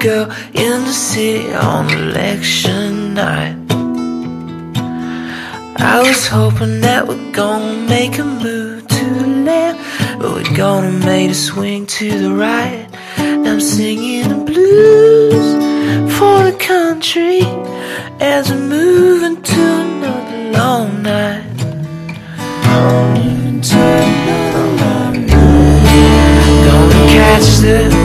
girl in the city on election night. I was hoping that we're gonna make a move to the left, but we're gonna make a swing to the right. I'm singing the blues for the country as we're moving to another. Moving to another long night. Gonna catch the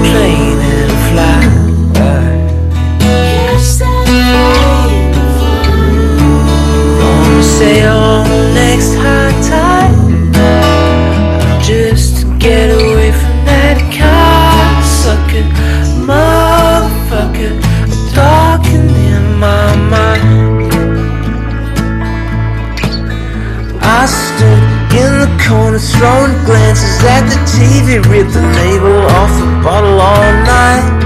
in corner throwing glances at the TV, ripped the label off the bottle all night.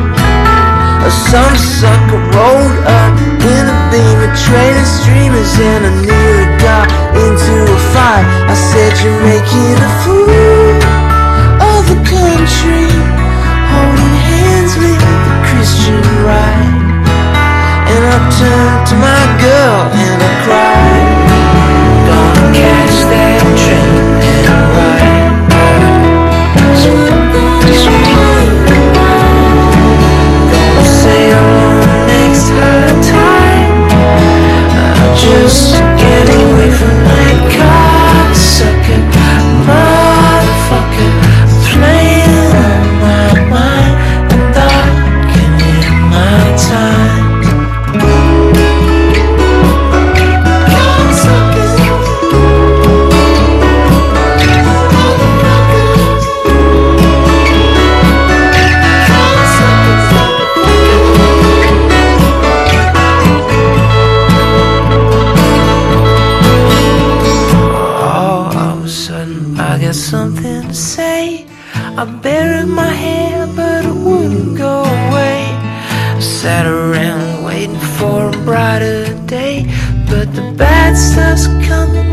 Some sucker rolled up in a beam of trading streamers and I nearly got into a fight. I said, You're making a fool of the country, holding hands with the Christian right. And I turned to my girl and something to say. I buried my head, but it wouldn't go away. I sat around waiting for a brighter day, but the bad stuff's coming